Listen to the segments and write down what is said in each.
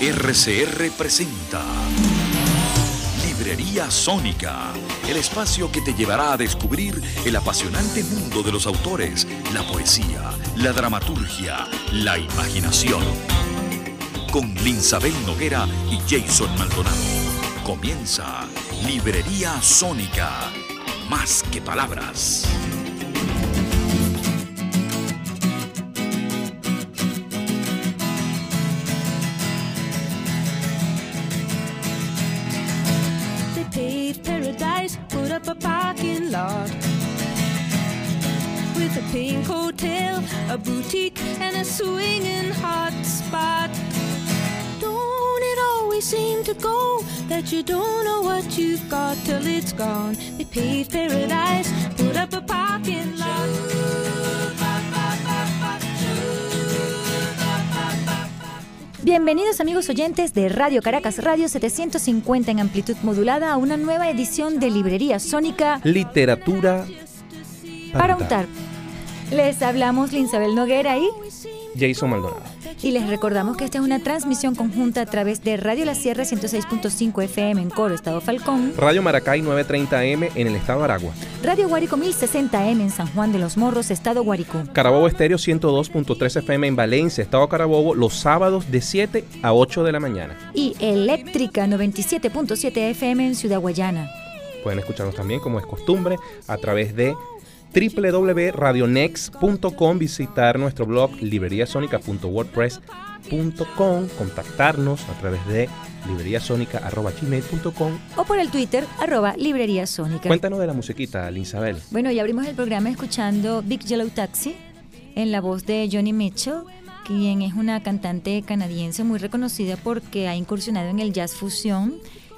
RCR presenta Librería Sónica, el espacio que te llevará a descubrir el apasionante mundo de los autores, la poesía, la dramaturgia, la imaginación. Con Linsabel Noguera y Jason Maldonado. Comienza Librería Sónica, más que palabras. Go that you don't know what you've got till it's gone? They paved paradise, put up a parking lot. Bienvenidos amigos oyentes de Radio Caracas Radio 750 en amplitud modulada a una nueva edición de Librería Sónica Literatura para untar. Les hablamos Linsabel Noguera y, Jason Maldonado. Y les recordamos que esta es una transmisión conjunta a través de Radio La Sierra 106.5 FM en Coro, Estado Falcón, Radio Maracay 930M en el estado Aragua. Radio Guárico 1060M en San Juan de los Morros, Estado Guárico. Carabobo Estéreo 102.3 FM en Valencia, estado Carabobo, los sábados de 7 a 8 de la mañana. Y Eléctrica 97.7 FM en Ciudad Guayana. Pueden escucharnos también, como es costumbre, a través de www.radionex.com, visitar nuestro blog libreriasonica.wordpress.com, contactarnos a través de libreriasonica.gmail.com. O por el Twitter, arroba. Cuéntanos de la musiquita, Linsabel. Bueno, ya abrimos el programa escuchando Big Yellow Taxi en la voz de Johnny Mitchell, quien es una cantante canadiense muy reconocida porque ha incursionado en el jazz fusión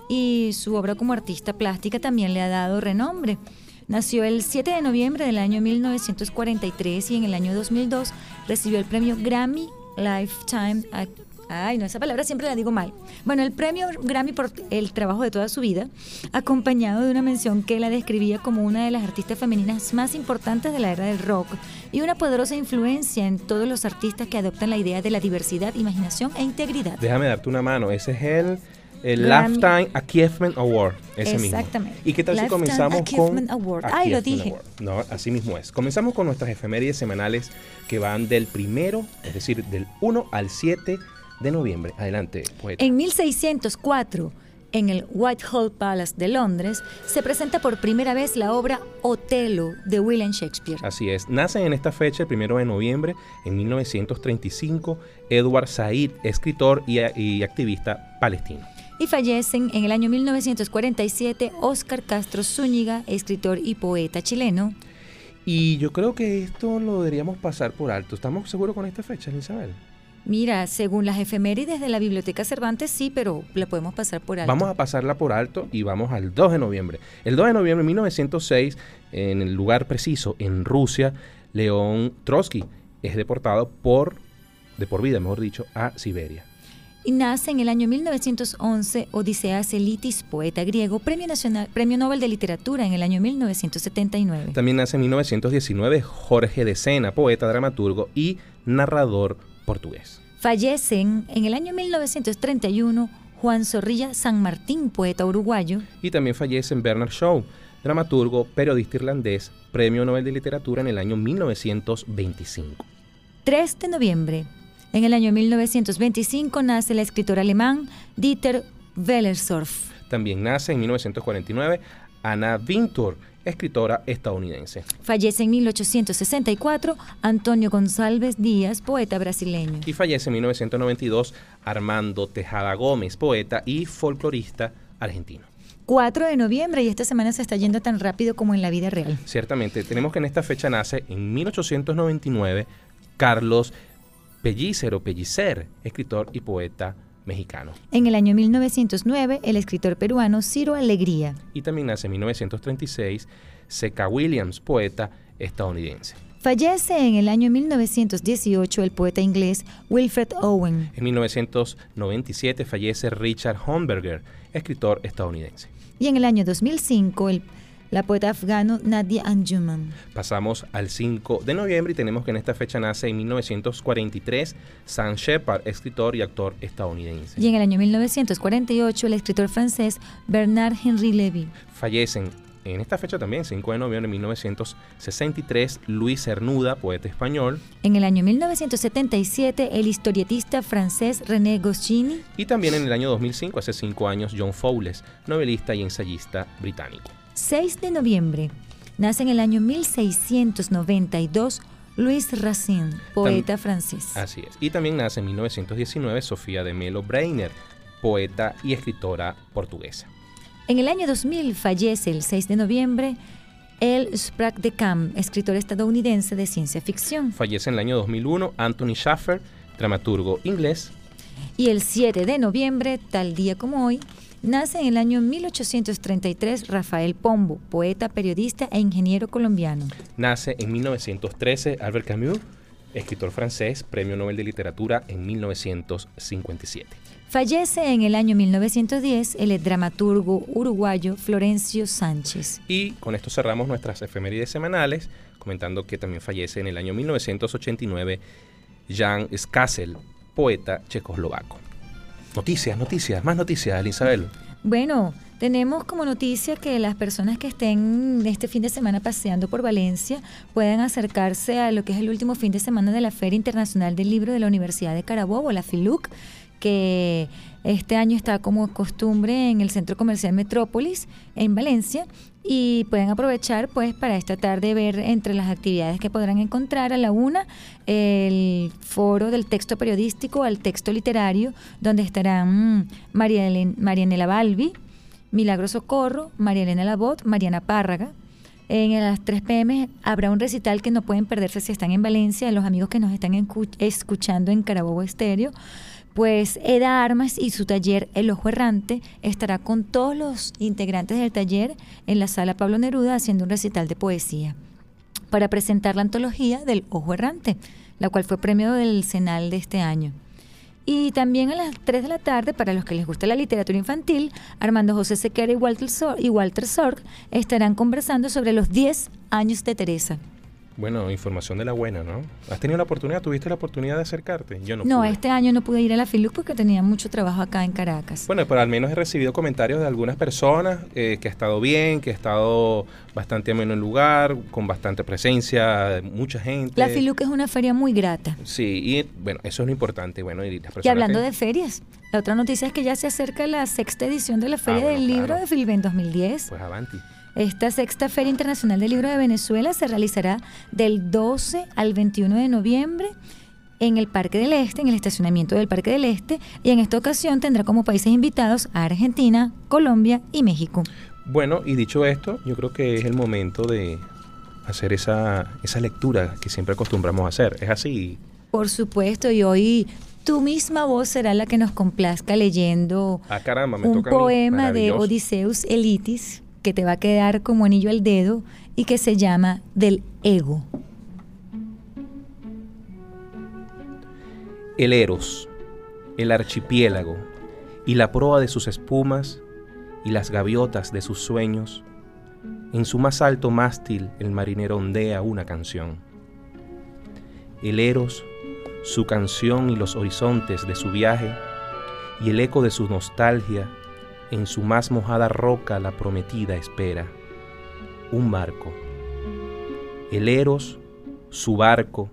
y su obra como artista plástica también le ha dado renombre. Nació el 7 de noviembre del año 1943 y en el año 2002 recibió el premio Grammy Lifetime Ay, no, esa palabra siempre la digo mal. Bueno, el premio Grammy por el trabajo de toda su vida, acompañado de una mención que la describía como una de las artistas femeninas más importantes de la era del rock y una poderosa influencia en todos los artistas que adoptan la idea de la diversidad, imaginación e integridad. Déjame darte una mano. Ese es el, el Grammy. Lifetime Achievement Award. Ese Exactamente. mismo. ¿Y qué tal si comenzamos Achievement con. Award. Ay, lo dije. Award. No, así mismo es. Comenzamos con nuestras efemérides semanales que van del primero, es decir, del 1 al 7 de noviembre. Adelante, poeta. En 1604, en el Whitehall Palace de Londres, se presenta por primera vez la obra Otelo de William Shakespeare. Así es. Nace en esta fecha, el primero de noviembre, en 1935, Edward Said, escritor y, y activista palestino. Y fallecen en el año 1947 Óscar Castro Zúñiga, escritor y poeta chileno. Y yo creo que esto lo deberíamos pasar por alto. ¿Estamos seguros con esta fecha, Isabel? Mira, según las efemérides de la Biblioteca Cervantes, sí, pero la podemos pasar por alto. Vamos a pasarla por alto y vamos al 2 de noviembre. El 2 de noviembre de 1906, en el lugar preciso, en Rusia, León Trotsky es deportado por, de por vida, mejor dicho, a Siberia. Y nace en el año 1911 Odiseas Elitis, poeta griego, Premio, Nacional, Premio Nobel de Literatura en el año 1979. También nace en 1919 Jorge de Sena, poeta, dramaturgo y narrador portugués. Fallecen en el año 1931 Juan Zorrilla San Martín, poeta uruguayo, Y también fallece Bernard Shaw, dramaturgo, periodista irlandés, Premio Nobel de Literatura en el año 1925. 3 de noviembre. En el año 1925 nace el escritor alemán Dieter Wellersdorf. También nace en 1949 Anna Wintour, escritora estadounidense. Fallece en 1864 Antonio González Díaz, poeta brasileño. Y fallece en 1992 Armando Tejada Gómez, poeta y folclorista argentino. 4 de noviembre y esta semana se está yendo tan rápido como en la vida real. Ciertamente, tenemos que en esta fecha nace en 1899 Carlos Pellicer o Pellicer, escritor y poeta mexicano. En el año 1909 el escritor peruano Ciro Alegría. Y también nace en 1936 Seca Williams, poeta estadounidense. Fallece en el año 1918 el poeta inglés Wilfred Owen. En 1997 fallece Richard Homberger, escritor estadounidense. Y en el año 2005 el la poeta afgano Nadia Anjuman. Pasamos al 5 de noviembre y tenemos que en esta fecha nace en 1943 Sam Shepard, escritor y actor estadounidense. Y en el año 1948 el escritor francés Bernard Henry Levy. Fallecen en esta fecha también, 5 de noviembre de 1963, Luis Cernuda, poeta español. En el año 1977, el historietista francés René Goscinny. Y también en el año 2005, hace 5 años, John Fowles, novelista y ensayista británico. 6 de noviembre, nace en el año 1692 Luis Racine, poeta francés. Así es. Y también nace en 1919 Sofía de Melo Breiner, poeta y escritora portuguesa. En el año 2000 fallece el 6 de noviembre el Sprague de Camp, escritor estadounidense de ciencia ficción. Fallece en el año 2001 Anthony Schaffer, dramaturgo inglés. Y el 7 de noviembre, tal día como hoy, nace en el año 1833 Rafael Pombo, poeta, periodista e ingeniero colombiano. Nace en 1913 Albert Camus, escritor francés, premio Nobel de Literatura en 1957. Fallece en el año 1910 el dramaturgo uruguayo Florencio Sánchez. Y con esto cerramos nuestras efemérides semanales, comentando que también fallece en el año 1989 Jan Skassel, poeta checoslovaco. Noticias, noticias, más noticias, Isabel. Bueno, tenemos como noticia que las personas que estén este fin de semana paseando por Valencia puedan acercarse a lo que es el último fin de semana de la Feria Internacional del Libro de la Universidad de Carabobo, la FILUC, que este año está como costumbre en el Centro Comercial Metrópolis en Valencia y pueden aprovechar pues para esta tarde ver entre las actividades que podrán encontrar a la una el foro del texto periodístico al texto literario donde estarán Marianela Balbi, Milagro Socorro, María Elena Labot, Mariana Párraga, en las 3 pm habrá un recital que no pueden perderse si están en Valencia, los amigos que nos están escuchando en Carabobo Estéreo pues Eda Armas y su taller El Ojo Errante estará con todos los integrantes del taller en la sala Pablo Neruda haciendo un recital de poesía para presentar la antología del Ojo Errante, la cual fue premio del Senal de este año. Y también a las 3 de la tarde, para los que les gusta la literatura infantil, Armando José Sequera y Walter, Sorg estarán conversando sobre los 10 años de Teresa. Bueno, información de la buena, ¿no? ¿Has tenido la oportunidad, tuviste la oportunidad de acercarte? Yo no. No, este año no pude ir a la FILUC porque tenía mucho trabajo acá en Caracas. Bueno, pero al menos he recibido comentarios de algunas personas eh, que ha estado bien, que ha estado bastante ameno el lugar, con bastante presencia, mucha gente. La FILUC es una feria muy grata. Sí, y bueno, eso es lo importante. Bueno, y, las y hablando de ferias, la otra noticia es que ya se acerca la sexta edición de la Feria ah, del Libro de Filben 2010. Pues avanti. Esta sexta Feria Internacional del Libro de Venezuela se realizará del 12 al 21 de noviembre en el Parque del Este, en el estacionamiento del Parque del Este, y en esta ocasión tendrá como países invitados a Argentina, Colombia y México. Bueno, y dicho esto, yo creo que es el momento de hacer esa, esa lectura que siempre acostumbramos a hacer. ¿Es así? Por supuesto, y hoy tu misma voz será la que nos complazca leyendo ah, caramba, un poema de Odiseus Elitis que te va a quedar como anillo al dedo y que se llama del ego. El Eros, el archipiélago y la proa de sus espumas y las gaviotas de sus sueños, en su más alto mástil el marinero ondea una canción. El Eros, su canción y los horizontes de su viaje, y el eco de su nostalgia en su más mojada roca la prometida espera. Un barco. El Eros, su barco,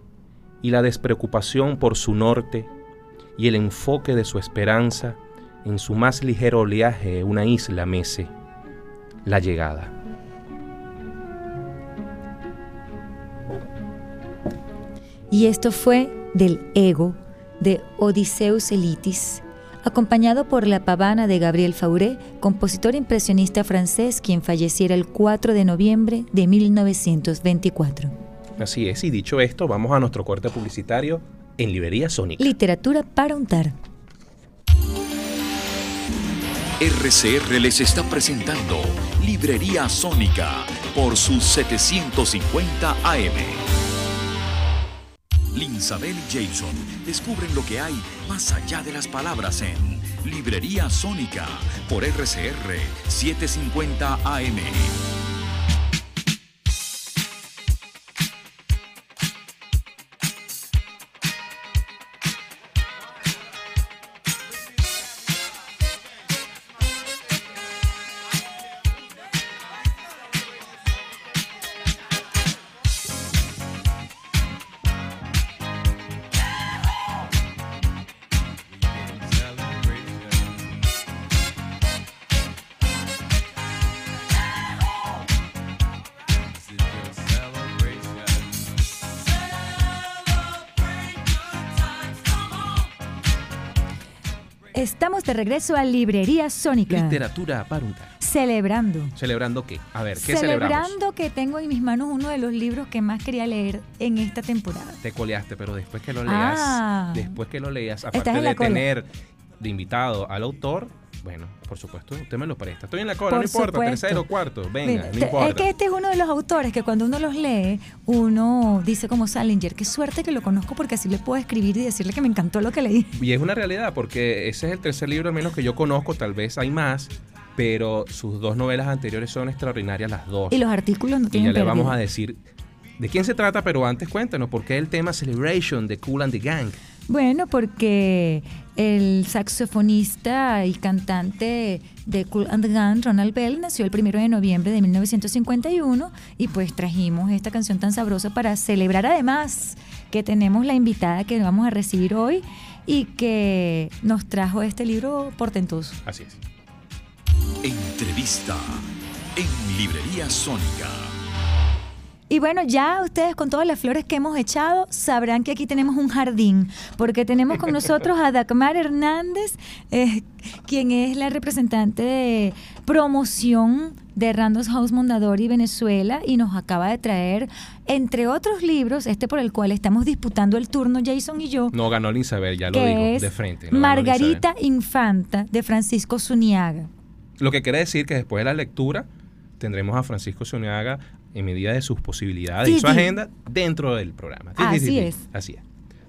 y la despreocupación por su norte, y el enfoque de su esperanza, en su más ligero oleaje una isla mece, la llegada. Y esto fue del ego de Odiseus Elitis acompañado por La Pavana de Gabriel Fauré, compositor impresionista francés quien falleciera el 4 de noviembre de 1924. Así es, y dicho esto, vamos a nuestro corte publicitario en Librería Sónica. Literatura para untar. RCR les está presentando Librería Sónica por sus 750 AM. Linsabel y Jason descubren lo que hay más allá de las palabras en Librería Sónica por RCR 750 AM. Regreso a Librería Sónica. Literatura para un. Celebrando. ¿Celebrando qué? A ver, ¿qué Celebrando celebramos? que tengo en mis manos uno de los libros que más quería leer en esta temporada. Te coleaste, pero después que lo leas, Ah. después que lo leas, aparte en la de cola. tener de invitado al autor, bueno, por supuesto, usted me lo presta. Estoy en la cola, Por no importa, supuesto. tercero, cuarto, venga, Mira, no importa. es que este es uno de los autores que cuando uno los lee, uno dice como Salinger, qué suerte que lo conozco porque así le puedo escribir y decirle que me encantó lo que leí. Y es una realidad, porque ese es el tercer libro al menos que yo conozco, tal vez hay más, pero sus dos novelas anteriores son extraordinarias las dos. Y los artículos no Y tienen ya le vamos a decir de quién se trata, pero antes cuéntanos, ¿por qué el tema Celebration de Cool and the Gang? Bueno, porque el saxofonista y cantante de Cool and the Gang, Ronald Bell, nació el primero de noviembre de 1951 y pues trajimos esta canción tan sabrosa para celebrar además que tenemos la invitada que vamos a recibir hoy y que nos trajo este libro portentoso. Así es. Entrevista en Librería Sónica. Y bueno, ya ustedes con todas las flores que hemos echado sabrán que aquí tenemos un jardín, porque tenemos con nosotros a Dagmar Hernández, eh, quien es la representante de promoción de Randos House Mondadori Venezuela y nos acaba de traer, entre otros libros, este por el cual estamos disputando el turno Jason y yo, No ganó el Isabel, ya lo digo de frente. no Margarita Elizabeth. Infanta de Francisco Zuniaga. Lo que quiere decir que después de la lectura tendremos a Francisco Zuniaga en medida de sus posibilidades Sí, y su sí. agenda dentro del programa. Sí, sí, Así sí, sí. es. Así es.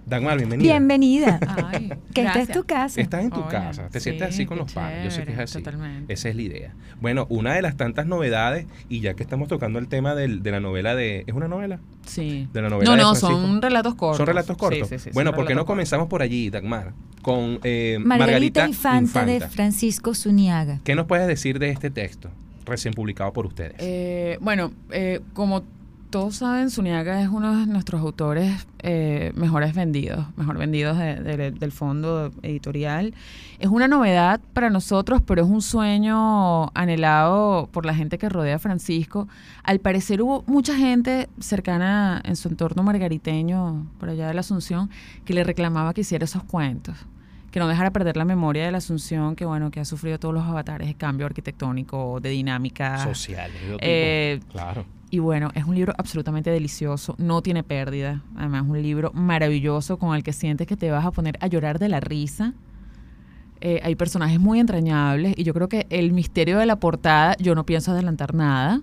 Dagmar, bienvenida. Bienvenida. Ay, que esta es tu casa. Estás en tu Oye, casa, te sí, sientes así con los padres. Yo sé que es así. totalmente. Esa es la idea. Bueno, una de las tantas novedades, y ya que estamos tocando el tema del- de la novela de. ¿Es una novela? Sí. De la novela no, de no, son relatos cortos. Son relatos cortos. Sí, sí, sí, bueno, ¿por qué no comenzamos por allí, Dagmar? Con eh, Margarita, Margarita, Infanta, de. Francisco Zuniaga. ¿Qué nos puedes decir de este texto recién publicado por ustedes? Eh, bueno, eh, como todos saben, Zuniaga es uno de nuestros autores eh, mejores vendidos, mejor vendidos de- de- del fondo editorial. Es una novedad para nosotros, pero es un sueño anhelado por la gente que rodea a Francisco. Al parecer hubo mucha gente cercana en su entorno margariteño, por allá de la Asunción, que le reclamaba que hiciera esos cuentos que no dejara perder la memoria de la Asunción, que bueno, que ha sufrido todos los avatares de cambio arquitectónico, de dinámica. Sociales. eh, claro. Y bueno, es un libro absolutamente delicioso, no tiene pérdida. Además, un libro maravilloso con el que sientes que te vas a poner a llorar de la risa. Eh, hay personajes muy entrañables y yo creo que el misterio de la portada, yo no pienso adelantar nada.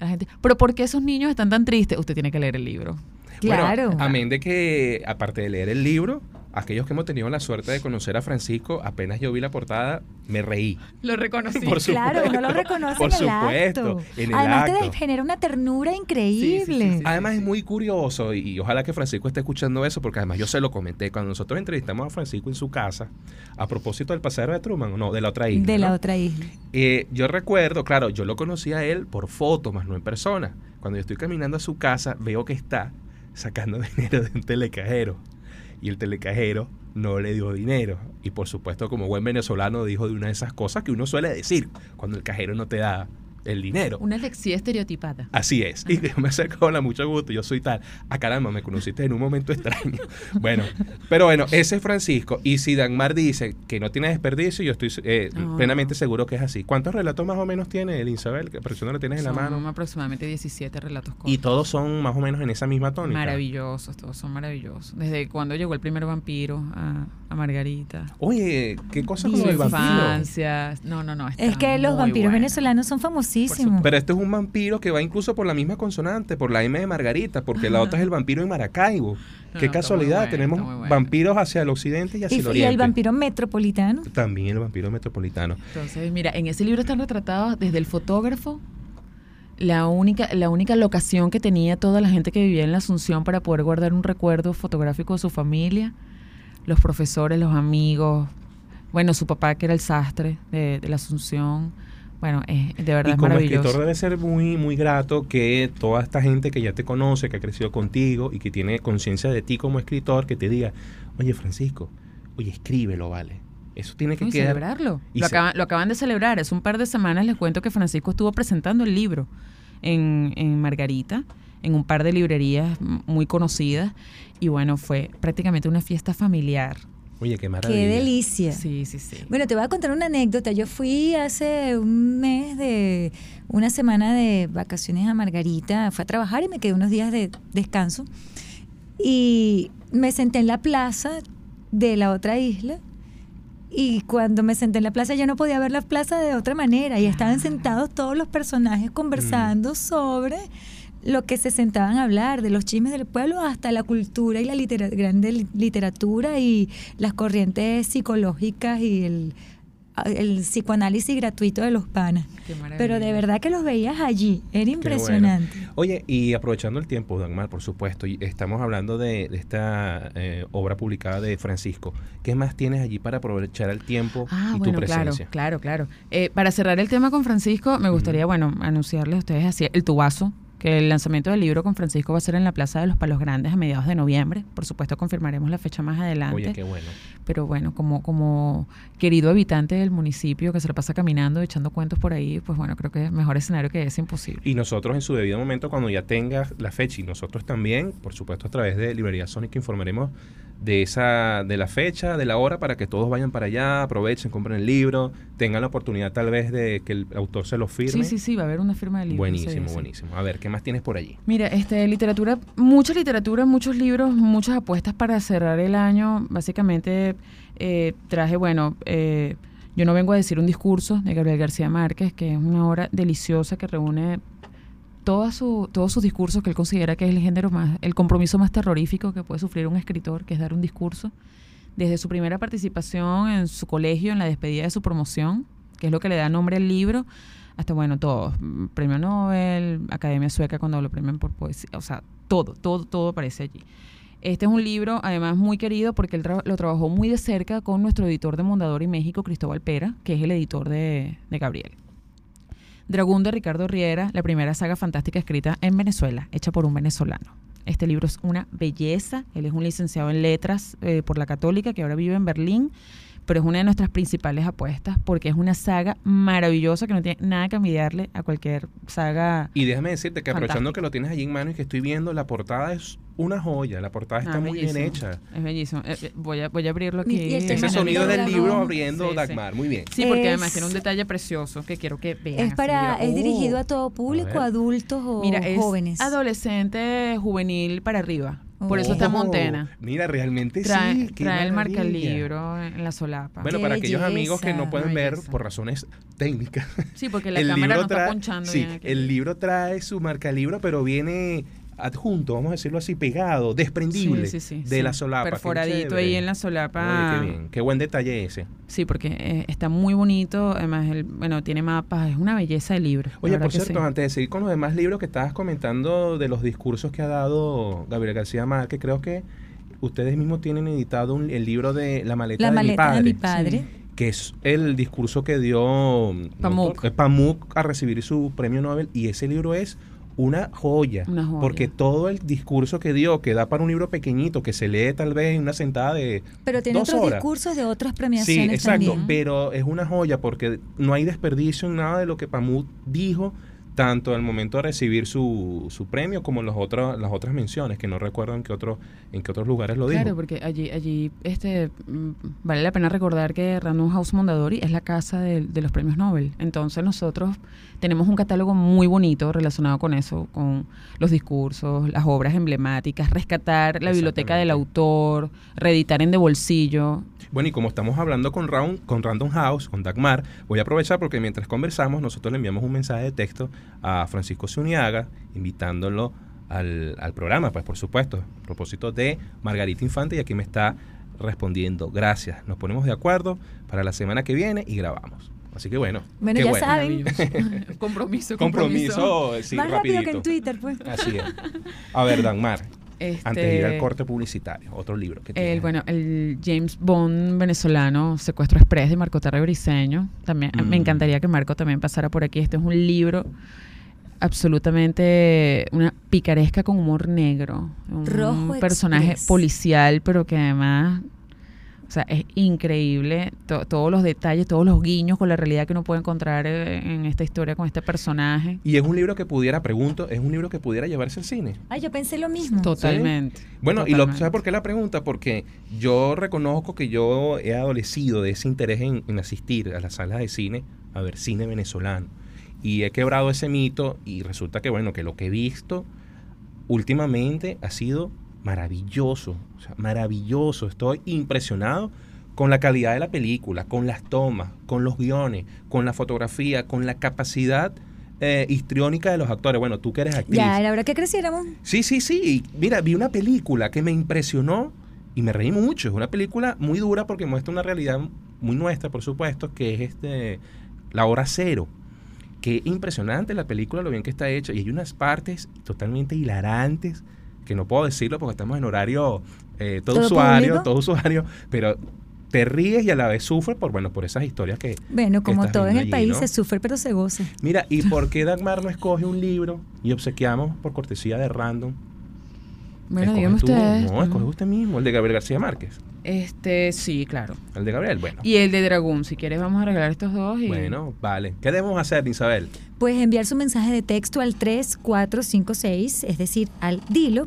La gente, pero ¿por qué esos niños están tan tristes? Usted tiene que leer el libro. Claro. Bueno, amén de que, aparte de leer el libro, aquellos que hemos tenido la suerte de conocer a Francisco, apenas yo vi la portada, me reí. Lo reconocí. Por Claro, uno lo reconoce Por en el supuesto, acto. en el Además acto. te genera una ternura increíble. Sí, sí, sí, sí. Además es muy curioso y, y ojalá que Francisco esté escuchando eso porque además yo se lo comenté cuando nosotros entrevistamos a Francisco en su casa a propósito del pasadero de Truman, o no, de la otra isla. de la ¿no? otra isla. Eh, yo recuerdo, claro, yo lo conocí a él por foto, más no en persona. Cuando yo estoy caminando a su casa, veo que está sacando dinero de un telecajero. Y el telecajero no le dio dinero. Y por supuesto, como buen venezolano, dijo de una de esas cosas que uno suele decir cuando el cajero no te da el dinero. Una lección estereotipada. Así es. Y yo me acerco, hola, mucho gusto, yo soy tal. Ah, caramba, me conociste en un momento extraño. bueno, pero bueno, ese es Francisco. Y si Dagmar dice que no tiene desperdicio, yo estoy eh, No. plenamente seguro que es así. ¿Cuántos relatos más o menos tiene el Isabel? Que por eso no lo tienes en la Son mano. aproximadamente 17 relatos cortos. Y todos son más o menos en esa misma tónica. Maravillosos, todos son maravillosos. Desde cuando llegó el primer vampiro a, a Margarita. Oye, qué cosa con del vampiro. infancia. No, no, no. Es que los vampiros venezolanos son famosísimos. Pero este es un vampiro que va incluso por la misma consonante, por la M de Margarita, porque la otra es el vampiro en Maracaibo. No, Qué no, casualidad, bueno, tenemos bueno. vampiros hacia el occidente y hacia y, el y oriente. el vampiro metropolitano. También el vampiro metropolitano. Entonces, mira, en ese libro están retratados desde el fotógrafo, la única, la única locación que tenía toda la gente que vivía en la Asunción para poder guardar un recuerdo fotográfico de su familia, los profesores, los amigos, bueno, su papá que era el sastre de, de la Asunción. Bueno, es, de verdad Y es como maravilloso. escritor debe ser muy, muy grato que toda esta gente que ya te conoce, que ha crecido contigo y que tiene conciencia de ti como escritor, que te diga, oye Francisco, oye escríbelo, vale. Eso tiene que y quedar. celebrarlo. y Lo, acaban, lo acaban de celebrar. Hace un par de semanas les cuento que Francisco estuvo presentando el libro en, en Margarita, en un par de librerías muy conocidas. Y bueno, fue prácticamente una fiesta familiar. Oye, qué maravilla. Qué delicia. Sí, sí, sí. Bueno, te voy a contar una anécdota. Yo fui hace un mes de una semana de vacaciones a Margarita. Fui a trabajar y me quedé unos días de descanso. Y me senté en la plaza de la otra isla. Y cuando me senté en la plaza, yo no podía ver la plaza de otra manera. Y estaban sentados todos los personajes conversando sobre lo que se sentaban a hablar, de los chismes del pueblo hasta la cultura y la litera- grande li- literatura y las corrientes psicológicas y el, el psicoanálisis gratuito de los panas. Pero de verdad que los veías allí, era impresionante. bueno. Oye, y aprovechando el tiempo, Dagmar, por supuesto, y estamos hablando de, de esta eh, obra publicada de Francisco. ¿Qué más tienes allí para aprovechar el tiempo Ah, y bueno, tu claro, presencia? claro, claro. Eh, para cerrar el tema con Francisco, me gustaría, bueno, anunciarles a ustedes así el tubazo, que el lanzamiento del libro con Francisco va a ser en la Plaza de los Palos Grandes a mediados de noviembre. Por supuesto, confirmaremos la fecha más adelante. Oye, qué bueno. Pero bueno, como, como querido habitante del municipio que se la pasa caminando, echando cuentos por ahí, pues bueno, creo que mejor escenario que ese imposible. Y nosotros en su debido momento, cuando ya tengas la fecha, y nosotros también, por supuesto, a través de Librería Sónica informaremos de esa, de la fecha, de la hora, para que todos vayan para allá, aprovechen, compren el libro, tengan la oportunidad tal vez de que el autor se lo firme. Sí, sí, sí, va a haber una firma de libro. Buenísimo, sí, sí. buenísimo. A ver, ¿qué más tienes por allí? Mira, este, literatura, mucha literatura, muchos libros, muchas apuestas para cerrar el año. Básicamente eh, traje, bueno, eh, yo no vengo a decir un discurso de Gabriel García Márquez, que es una obra deliciosa que reúne toda su, todos sus discursos que él considera que es el género más, el compromiso más terrorífico que puede sufrir un escritor, que es dar un discurso. Desde su primera participación en su colegio, en la despedida de su promoción, que es lo que le da nombre al libro, hasta bueno, todo, mm, premio Nobel, Academia Sueca cuando lo premian por poesía, o sea, todo, todo, todo aparece allí. Este es un libro, además, muy querido porque él lo trabajó muy de cerca con nuestro editor de Mondador y México, Cristóbal Pera, que es el editor de, de Gabriel. Dragón de Ricardo Riera, la primera saga fantástica escrita en Venezuela, hecha por un venezolano. Este libro es una belleza. Él es un licenciado en letras eh, por la Católica que ahora vive en Berlín, pero es una de nuestras principales apuestas porque es una saga maravillosa que no tiene nada que envidiarle a cualquier saga. Y déjame decirte que aprovechando que lo tienes allí en mano y que estoy viendo, la portada es una joya. La portada está Ah, muy bien hecha. Es bellísimo. Eh, eh, voy, a, voy a abrirlo aquí. Y este Ese sonido del libro abriendo Sí, sí. Dagmar. Muy bien. Sí, porque Es- además tiene un detalle precioso que quiero que vean. Es para, así, es dirigido uh. a todo público, adultos o Mira, es jóvenes. adolescente, juvenil para arriba. Por eso está en Montena. Mira, realmente Trae, sí. qué trae el marcalibro en la solapa. Bueno, Qué para aquellos amigos que no pueden ver por razones técnicas. sí, porque la el cámara libro no está ponchando sí, bien aquí. el libro trae su marca libro, pero viene adjunto, vamos a decirlo así, pegado, desprendible Sí, sí, sí, de la solapa. Perforadito ahí en la solapa. Oye, qué bien, qué buen detalle ese. Sí, porque eh, está muy bonito. Además, el, bueno, tiene mapas. Es una belleza de libro. Oye, por cierto, antes de seguir con los demás libros que estabas comentando de los discursos que ha dado Gabriel García Márquez, creo que ustedes mismos tienen editado un- el libro de La maleta, La de, mi maleta padre, de mi padre. que es el discurso que dio Pamuk. eh, Pamuk a recibir su premio Nobel y ese libro es una joya, Una joya. porque todo el discurso que dio, que da para un libro pequeñito, que se lee tal vez en una sentada de Pero tiene dos otros horas. discursos de otras Sí, premiaciones exacto, también. pero es una joya porque no hay desperdicio en nada de lo que Pamuk dijo, tanto al momento de recibir su, su premio como los otros, las otras menciones, que no recuerdo en qué, otro, en qué otros lugares lo dijo. Claro, porque allí, allí este, mm, vale la pena recordar que Random House Mondadori es la casa de, de los premios Nobel. Entonces nosotros tenemos un catálogo muy bonito relacionado con eso, con los discursos, las obras emblemáticas, rescatar la biblioteca del autor, reeditar en de bolsillo. Bueno, y como estamos hablando con, Round, con Random House, con Dagmar, voy a aprovechar porque mientras conversamos, nosotros le enviamos un mensaje de texto a Francisco Zuniaga, invitándolo al, al programa, pues por supuesto, a propósito de Margarita Infante, y aquí me está respondiendo, gracias, nos ponemos de acuerdo para la semana que viene y grabamos. Así que bueno, Bueno, ya bueno. saben. Compromiso, compromiso. Compromiso, sí, Más rápido que en Twitter, pues. Así es. A ver, Dagmar, Este, antes de ir al corte publicitario, otro libro que El, tienes. bueno, el James Bond venezolano, Secuestro Express de Marco Terre Briseño. También, Mm. Me encantaría que Marco también pasara por aquí. Este es un libro absolutamente una picaresca con humor negro. Un Rojo personaje Express. policial, pero que además O sea, es increíble to- todos los detalles, todos los guiños con la realidad que uno puede encontrar eh, en esta historia con este personaje. Y es un libro que pudiera, pregunto, es un libro que pudiera llevarse al cine. Ay, yo pensé lo mismo. Totalmente. Bueno, y lo. ¿sabes por qué la pregunta? Porque yo reconozco que yo he adolecido de ese interés en, en asistir a las salas de cine a ver cine venezolano. Y he quebrado ese mito y resulta que, bueno, que lo que he visto últimamente ha sido maravilloso. O sea, maravilloso. Estoy impresionado con la calidad de la película, con las tomas, con los guiones, con la fotografía, con la capacidad eh, histriónica de los actores. Bueno, tú que eres actriz. Ya era hora que creciéramos. Sí, sí, sí. Mira, vi una película que me impresionó y me reí mucho. Es una película muy dura porque muestra una realidad muy nuestra, por supuesto, que es este La Hora Cero. Qué impresionante la película, lo bien que está hecha. Y hay unas partes totalmente hilarantes que no puedo decirlo porque estamos en horario eh, todo, ¿Todo usuario, público? todo usuario, pero te ríes y a la vez sufres por, bueno, por esas historias que... Bueno, como todo en el allí, país, ¿no? se sufre pero se goza. Mira, ¿y por qué Dagmar no escoge un libro y obsequiamos por cortesía de random Bueno, dígame tú. ustedes. No, escoge usted mismo, el de Gabriel García Márquez. Este, sí, claro. El de Gabriel, bueno. Y el de Dragón, si quieres vamos a regalar estos dos. Y... Bueno, vale. ¿Qué debemos hacer, Isabel? Puedes enviar su mensaje de texto al 3456, es decir, al Dilo,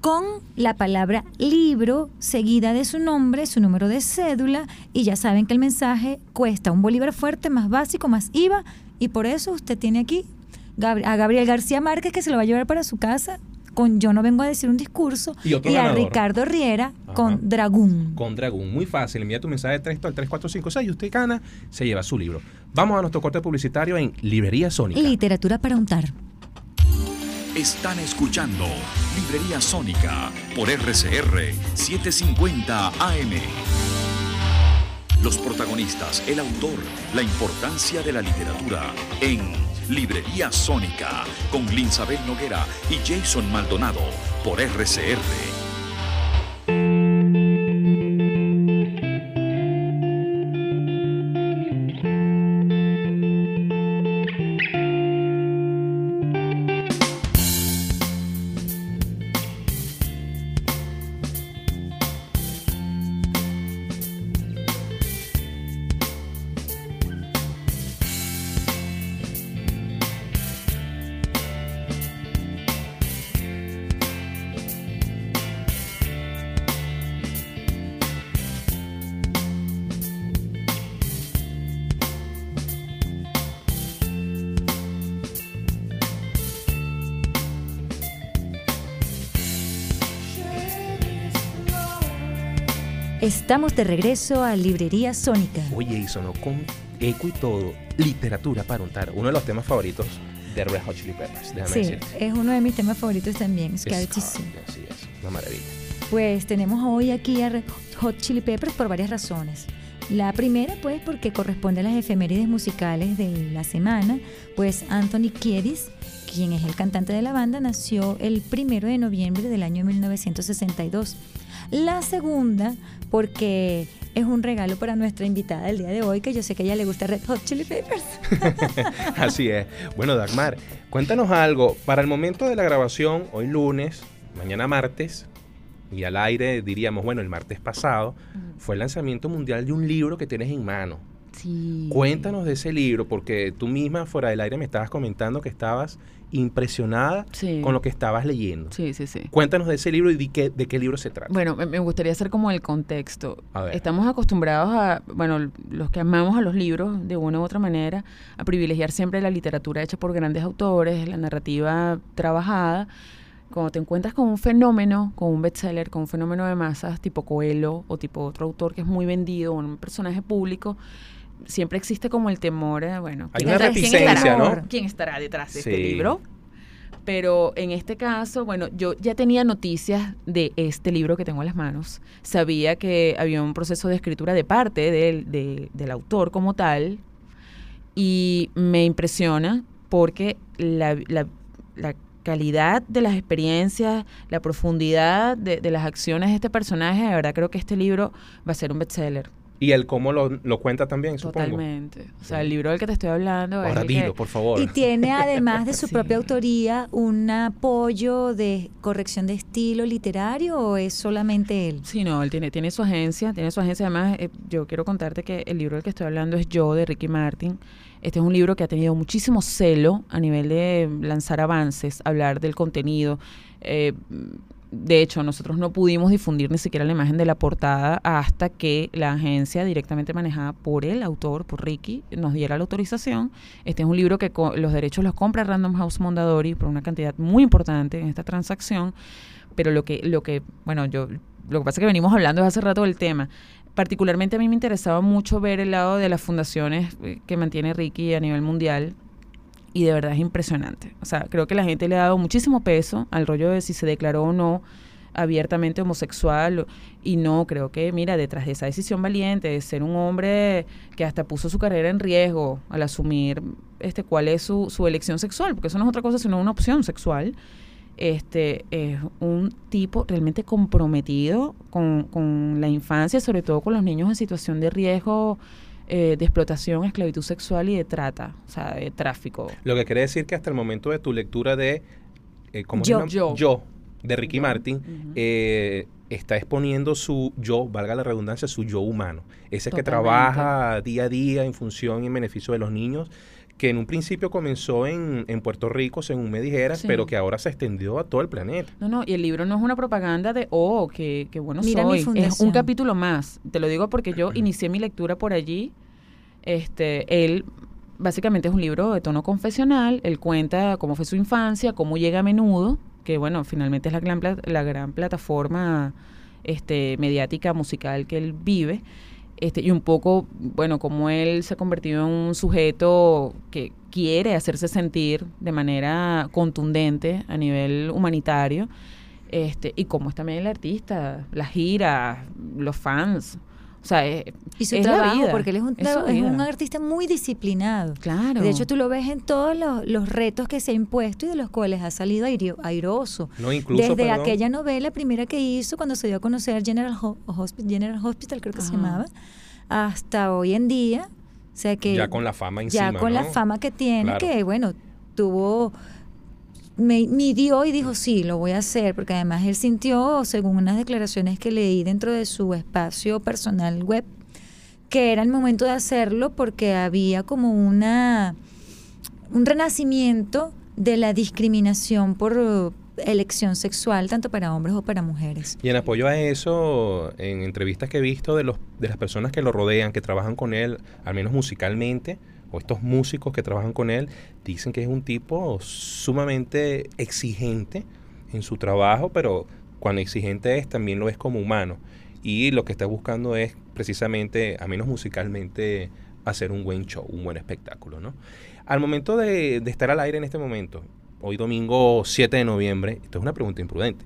con la palabra libro seguida de su nombre, su número de cédula, y ya saben que el mensaje cuesta un bolívar fuerte, más básico, más IVA, y por eso usted tiene aquí a Gabriel García Márquez que se lo va a llevar para su casa con Yo no vengo a decir un discurso, Y otro a. Ricardo Riera Ajá. con Dragún. Con Dragón. Muy fácil. Envía tu mensaje de texto al 3456 y usted gana, se lleva su libro. Vamos a nuestro corte publicitario en Librería Sónica. Literatura para untar. Están escuchando Librería Sónica por RCR 750 AM. Los protagonistas, el autor, la importancia de la literatura en Librería Sónica con Linsabel Noguera y Jason Maldonado por RCR. Estamos de regreso a Librería Sónica. Oye, y sonó con eco y todo. Literatura para untar. Uno de los temas favoritos de Red Hot Chili Peppers. Déjame Sí, decirte. es uno de mis temas favoritos también, Es- Así es. Una maravilla. Pues tenemos hoy aquí a Red Hot Chili Peppers por varias razones. La primera, pues, porque corresponde a las efemérides musicales de la semana, pues Anthony Kiedis, quien es el cantante de la banda, nació el primero de noviembre del año 1962. La segunda, porque es un regalo para nuestra invitada del día de hoy, que yo sé que ella le gusta Red Hot Chili Peppers. Así es. Bueno, Dagmar, cuéntanos algo. Para el momento de la grabación, hoy lunes, mañana martes, y al aire diríamos, bueno, el martes pasado, fue el lanzamiento mundial de un libro que tienes en mano. Sí. Cuéntanos de ese libro, porque tú misma fuera del aire me estabas comentando que estabas impresionada Sí. con lo que estabas leyendo. Sí, sí, sí. Cuéntanos de ese libro y di qué- de qué libro se trata. Bueno, me, me gustaría hacer como el contexto. A ver. Estamos acostumbrados a, bueno, los que amamos a los libros de una u otra manera, a privilegiar siempre la literatura hecha por grandes autores, la narrativa trabajada. Cuando te encuentras con un fenómeno, con un bestseller, con un fenómeno de masas tipo Coelho o tipo otro autor que es muy vendido, un personaje público, siempre existe como el temor, eh, bueno, ¿quién estará- quién estará- ¿no? ¿Quién estará detrás de Sí. este libro? Pero en este caso, bueno, yo ya tenía noticias de este libro que tengo en las manos. Sabía que había un proceso de escritura de parte del, de- del autor como tal. Y me impresiona porque la, la- la calidad de las experiencias, la profundidad de, de las acciones de este personaje, de verdad creo que este libro va a ser un bestseller. Y el cómo lo, lo cuenta también, supongo. Totalmente. O sea, el libro del que te estoy hablando es Ahora que- dilo, por favor. Y tiene además de su Sí. propia autoría un apoyo de corrección de estilo literario o es solamente él. Sí, no, él tiene, tiene su agencia, tiene su agencia. Además, eh, yo quiero contarte que el libro del que estoy hablando es Yo, de Ricky Martin. Este es un libro que ha tenido muchísimo celo a nivel de lanzar avances, hablar del contenido. Eh, de hecho, nosotros no pudimos difundir ni siquiera la imagen de la portada hasta que la agencia directamente manejada por el autor, por Ricky, nos diera la autorización. Este es un libro que los derechos los compra Random House Mondadori por una cantidad muy importante en esta transacción pero lo que, lo que, bueno, yo, lo que pasa es que venimos hablando desde hace rato del tema. Particularmente a mí me interesaba mucho ver el lado de las fundaciones eh, que mantiene Ricky a nivel mundial y de verdad es impresionante. O sea, creo que la gente le ha dado muchísimo peso al rollo de si se declaró o no abiertamente homosexual y no, creo que mira, detrás de esa decisión valiente de ser un hombre que hasta puso su carrera en riesgo al asumir este cuál es su, su elección sexual, porque eso no es otra cosa sino una opción sexual, este es un tipo realmente comprometido con, con la infancia, sobre todo con los niños en situación de riesgo eh, de explotación, esclavitud sexual y de trata, o sea, de tráfico. Lo que quiere decir que hasta el momento de tu lectura de... eh, ¿cómo se Yo. llama? Yo. Yo, de Ricky Yo. Martin, eh, está exponiendo su yo, valga la redundancia, su yo humano. Ese que Totalmente. trabaja día a día en función y en beneficio de los niños, que en un principio comenzó en, en Puerto Rico, según me dijeras, Sí. pero que ahora se extendió a todo el planeta. No, no, y el libro no es una propaganda de, oh, que, que bueno Mira mi soy. Es un capítulo más. Te lo digo porque yo inicié mi lectura por allí. Este, él básicamente es un libro de tono confesional. Él cuenta cómo fue su infancia, cómo llega a menudo, que bueno, finalmente es la gran, la gran plataforma este, mediática musical que él vive. Este, y un poco, bueno, cómo él se ha convertido en un sujeto que quiere hacerse sentir de manera contundente a nivel humanitario. Este, y cómo es también el artista, las giras, los fans. O sea, es, Y su es la trabajo, vida, porque él es un, es es un artista muy disciplinado. Claro. De hecho, tú lo ves en todos los, los retos que se ha impuesto y de los cuales ha salido airo- airoso. No, incluso, Desde perdón, aquella novela primera que hizo cuando se dio a conocer General, Ho- Hospi- General Hospital, creo que se Ajá. llamaba, hasta hoy en día. O sea que ya con la fama ya encima, con la fama que tiene, Claro. que bueno, tuvo, me, midió y dijo, sí, lo voy a hacer, porque además él sintió, según unas declaraciones que leí dentro de su espacio personal web, que era el momento de hacerlo porque había como una un renacimiento de la discriminación por elección sexual, tanto para hombres o para mujeres. Y en apoyo a eso, en entrevistas que he visto de, los, de las personas que lo rodean, que trabajan con él, al menos musicalmente, o estos músicos que trabajan con él, dicen que es un tipo sumamente exigente en su trabajo, pero cuando exigente es, también lo es como humano. Y lo que está buscando es precisamente, a menos musicalmente, hacer un buen show, un buen espectáculo, ¿no? Al momento de, de estar al aire en este momento, hoy domingo 7 de noviembre, esto es una pregunta imprudente.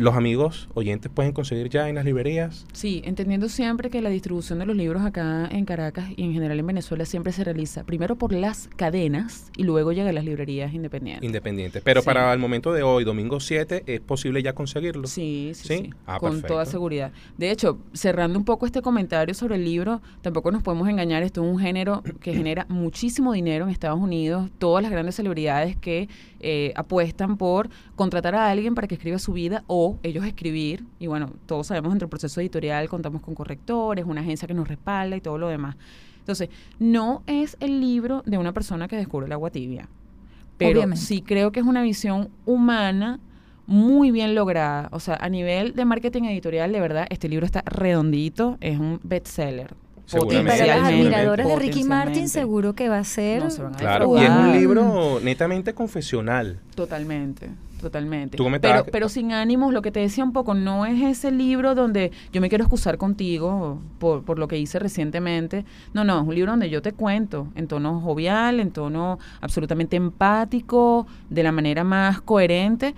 ¿Los amigos oyentes pueden conseguir ya en las librerías? Sí, entendiendo siempre que la distribución de los libros acá en Caracas y en general en Venezuela siempre se realiza primero por las cadenas y luego llega a las librerías independientes. Independientes. Pero Sí. para el momento de hoy, domingo 7, ¿es posible ya conseguirlo? Sí, sí, ¿Sí? sí. Ah, con perfecto. toda seguridad. De hecho, cerrando un poco este comentario sobre el libro, tampoco nos podemos engañar, esto es un género que genera muchísimo dinero en Estados Unidos, todas las grandes celebridades que eh, apuestan por contratar a alguien para que escriba su vida o ellos escribir, y bueno, todos sabemos entre el proceso editorial contamos con correctores, una agencia que nos respalda y todo lo demás. Entonces, no es el libro de una persona que descubre el agua tibia, pero Obviamente. sí creo que es una visión humana muy bien lograda. O sea, a nivel de marketing editorial, de verdad, este libro está redondito, es un bestseller. Y para las admiradoras de Ricky Martin seguro que va a ser... No, se van a Claro, y es un libro netamente confesional. Totalmente, totalmente. Pero, pero sin ánimos, lo que te decía un poco, no es ese libro donde yo me quiero excusar contigo por, por lo que hice recientemente. No, no, es un libro donde yo te cuento en tono jovial, en tono absolutamente empático, de la manera más coherente.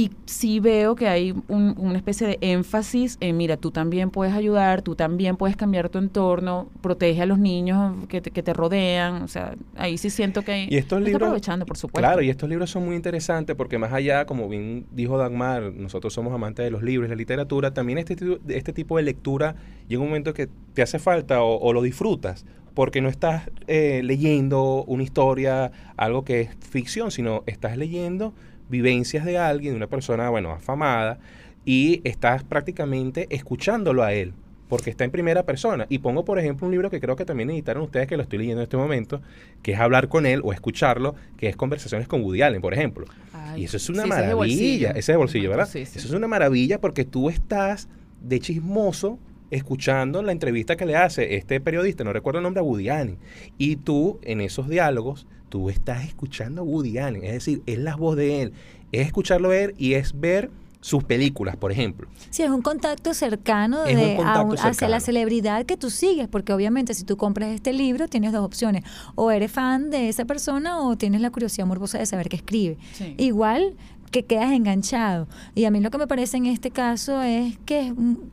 Y sí veo que hay un- una especie de énfasis en, mira, tú también puedes ayudar, tú también puedes cambiar tu entorno, protege a los niños que te, que te rodean, o sea, ahí sí siento que Y estos está libros, aprovechando, por supuesto. Claro, y estos libros son muy interesantes porque más allá, como bien dijo Dagmar, nosotros somos amantes de los libros, la literatura, también este, tipo- este tipo de lectura llega un momento que te hace falta o, o lo disfrutas, porque no estás eh, leyendo una historia, algo que es ficción, sino estás leyendo vivencias de alguien, de una persona, bueno, afamada, y estás prácticamente escuchándolo a él. Porque está en primera persona. Y pongo, por ejemplo, un libro que creo que también editaron ustedes, que lo estoy leyendo en este momento, que es hablar con él o escucharlo, que es conversaciones con Woody Allen, por ejemplo. Ay, y eso es una sí, ese es de bolsillo. maravilla. Ese es de bolsillo, ¿verdad? Sí, sí. Eso es una maravilla porque tú estás de chismoso escuchando la entrevista que le hace este periodista, no recuerdo el nombre, a Woody Allen. Y tú, en esos diálogos, tú estás escuchando a Woody Allen. Es decir, es la voz de él. Es escucharlo ver y es ver sus películas, por ejemplo. Sí, es un contacto cercano, un de, a contacto un- hacia cercano. la celebridad que tú sigues, porque obviamente si tú compras este libro tienes dos opciones, o eres fan de esa persona o tienes la curiosidad morbosa de saber qué escribe. Sí. Igual que quedas enganchado. Y a mí lo que me parece en este caso es que es un,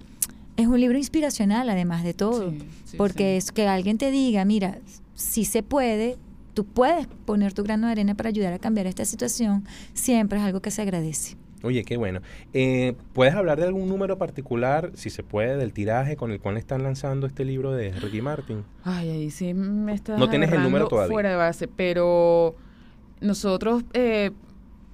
es un libro inspiracional además de todo, Sí, sí, porque sí. es que alguien te diga, mira, si se puede, tú puedes poner tu grano de arena para ayudar a cambiar esta situación, siempre es algo que se agradece. Oye, qué bueno. Eh, ¿Puedes hablar de algún número particular, si se puede, del tiraje con el cual están lanzando este libro de Ricky Martin? Ay, ahí sí me estás No tienes el número todavía. fuera de base, pero nosotros eh,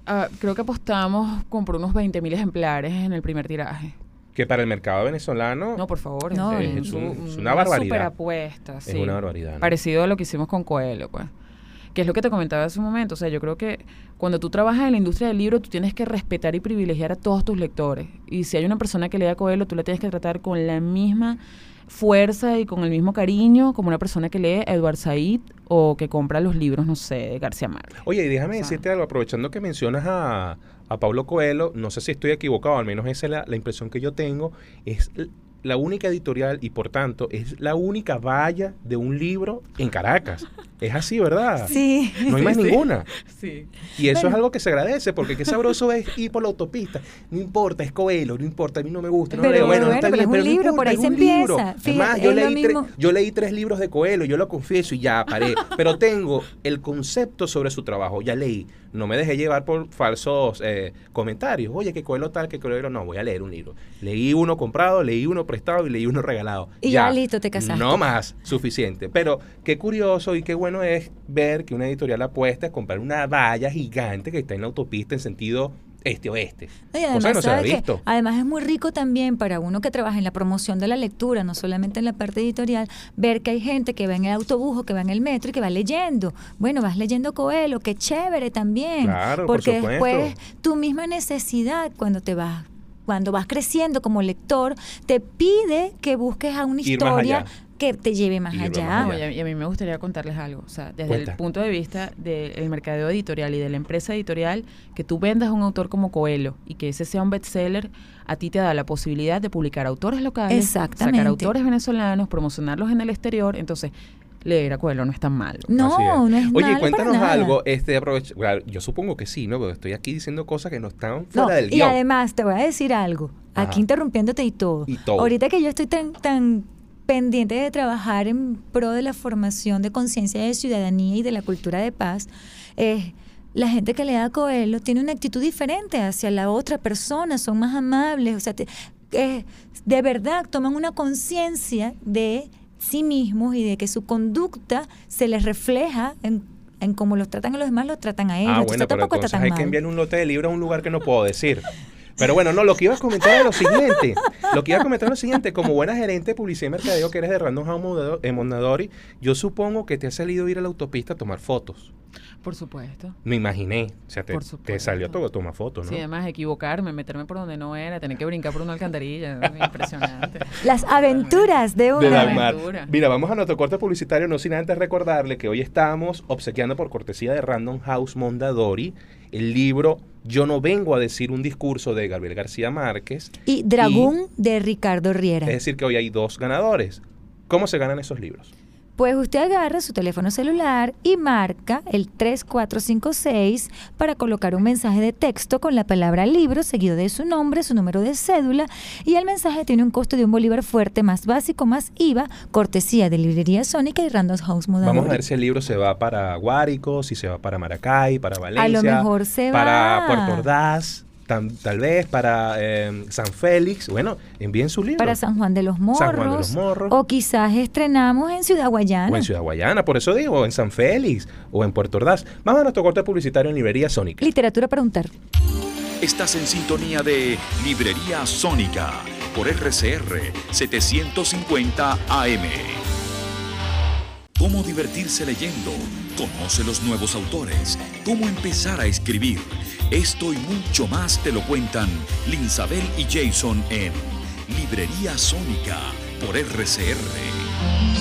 ah, creo que apostamos con por unos 20 mil ejemplares en el primer tiraje. Que para el mercado venezolano No, por favor. No, es, es un- es una barbaridad. super apuesta, es sí. una barbaridad. ¿no? Parecido a lo que hicimos con Coelho, pues. Que es lo que te comentaba hace un momento. O sea, yo creo que cuando tú trabajas en la industria del libro, tú tienes que respetar y privilegiar a todos tus lectores. Y si hay una persona que lea Coelho, tú la tienes que tratar con la misma fuerza y con el mismo cariño como una persona que lee a Edward Said o que compra los libros, no sé, de García Márquez. Oye, y déjame O sea- decirte algo, aprovechando que mencionas a, a Pablo Coelho, no sé si estoy equivocado, al menos esa es la, la impresión que yo tengo, es la única editorial y por tanto es la única valla de un libro en Caracas. Es así, ¿verdad? Sí. No hay más Sí, ninguna. Sí. Y eso es Bueno. algo que se agradece, porque qué sabroso es ir por la autopista. No importa, es Coelho, no importa, a mí no me gusta. No Pero leo. bueno, está pero es un no libro, importa, por ahí es se un libro. empieza. Además, Fíjate, yo es lo leí, tre- mismo. yo leí tres libros de Coelho, yo lo confieso y ya paré. pero tengo el concepto sobre su trabajo, ya leí. No me dejé llevar por falsos eh, comentarios. Oye, que Coelho tal, que Coelho no, voy a leer un libro. Leí uno comprado, leí uno prestado y leí uno regalado. Y ya listo, te casaste. No más, suficiente. Pero qué curioso y qué bueno es ver que una editorial apuesta a comprar una valla gigante que está en la autopista en sentido este-oeste. Además, no se ha visto. además es muy rico también para uno que trabaja en la promoción de la lectura, no solamente en la parte editorial, ver que hay gente que va en el autobús o que va en el metro y que va leyendo. Bueno, vas leyendo Coelho, qué chévere también. Claro, por porque después tu misma necesidad cuando te vas cuando vas creciendo como lector, te pide que busques a una Ir historia que te lleve más allá. Y, a, y a mí me gustaría contarles algo. O sea, desde Cuenta. el punto de vista del mercadeo editorial y de la empresa editorial, que tú vendas a un autor como Coelho y que ese sea un bestseller, a ti te da la posibilidad de publicar autores locales, Exactamente. sacar autores venezolanos, promocionarlos en el exterior. Entonces, leer a Coelho no es tan malo. No, no es Oye, malo cuéntanos para nada. algo, este aprovecha, claro, yo supongo que sí, ¿no? Porque estoy aquí diciendo cosas que no están fuera No, del y guion. además te voy a decir algo, aquí interrumpiéndote y todo. Y todo. Ahorita que yo estoy tan, tan pendiente de trabajar en pro de la formación de conciencia de ciudadanía y de la cultura de paz, eh, la gente que le da Coelho tiene una actitud diferente hacia la otra persona, son más amables, o sea, te- eh, de verdad toman una conciencia de sí mismos y de que su conducta se les refleja en, en cómo los tratan a los demás, los tratan a ellos. Ah, Entonces bueno, pero tampoco está entonces tan hay mal. que enviarle un lote de libros a un lugar que no puedo decir. Pero bueno, no, lo que iba a comentar es lo siguiente. Lo que iba a comentar es lo siguiente. Como buena gerente de publicidad y mercadeo que eres de Random House eh, Mondadori, yo supongo que te ha salido ir a la autopista a tomar fotos. Por supuesto. Me imaginé. O sea, te, salió todo a tomar fotos, ¿no? Sí, además equivocarme, meterme por donde no era, tener que brincar por una alcantarilla, impresionante. Las aventuras de de una. Dagmar. aventura. Mira, vamos a nuestro corte publicitario, no sin antes recordarle que hoy estamos obsequiando por cortesía de Random House Mondadori el libro Yo no vengo a decir un discurso de Gabriel García Márquez. Y Dragón de Ricardo Riera. Es decir, que hoy hay dos ganadores. ¿Cómo se ganan esos libros? Pues usted agarra su teléfono celular y marca el 3456 para colocar un mensaje de texto con la palabra libro seguido de su nombre, su número de cédula y el mensaje tiene un costo de un bolívar fuerte más básico más IVA, cortesía de Librería Sónica y Random House Modern. Vamos a ver si el libro se va para Guárico, si se va para Maracay, para Valencia, A lo mejor se para va. Puerto Ordaz, tal vez para eh, San Félix. Bueno, envíen su libro. para San Juan de los Morros. San Juan de los Morros. O quizás estrenamos en Ciudad Guayana. O en Ciudad Guayana, por eso digo, o en San Félix, o en Puerto Ordaz. Vamos a nuestro corte publicitario en Librería Sónica. Literatura para untar. Estás en sintonía de Librería Sónica por RCR 750 AM. ¿Cómo divertirse leyendo? Conoce los nuevos autores. ¿Cómo empezar a escribir? Esto y mucho más te lo cuentan Linsabel y Jason en Librería Sónica por RCR.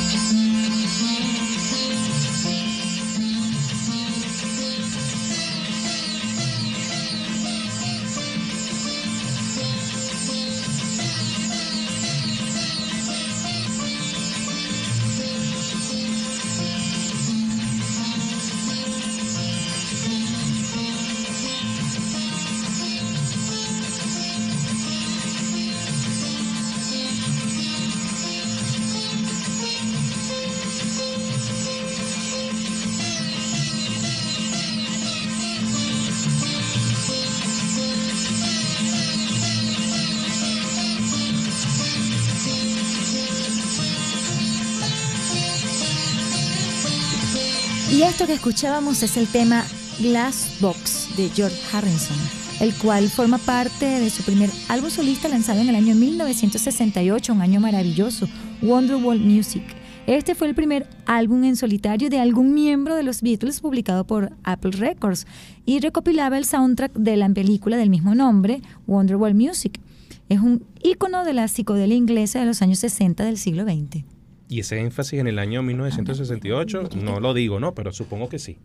Esto que escuchábamos es el tema Glass Box de George Harrison, el cual forma parte de su primer álbum solista lanzado en el año 1968, un año maravilloso, Wonderwall Music. Este fue el primer álbum en solitario de algún miembro de los Beatles publicado por Apple Records y recopilaba el soundtrack de la película del mismo nombre, Wonderwall Music. Es un ícono de la psicodelia inglesa de los años 60 del siglo XX. Y ese énfasis en el año 1968, no lo digo, ¿no? Pero supongo que sí.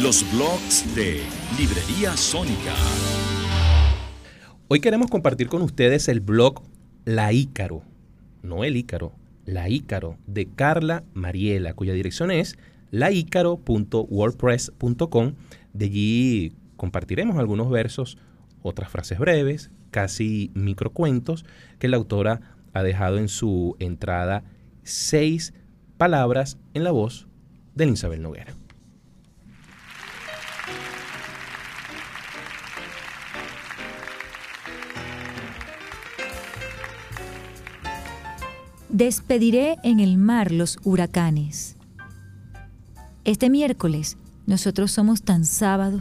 Los blogs de Librería Sónica. Hoy queremos compartir con ustedes el blog La Ícaro, no el Ícaro, La Ícaro de Carla Mariela, cuya dirección es laícaro.wordpress.com. De allí compartiremos algunos versos, otras frases breves, casi microcuentos que la autora ha dejado en su entrada seis palabras en la voz de Isabel Noguera. Despediré en el mar los huracanes. Este miércoles nosotros somos tan sábado.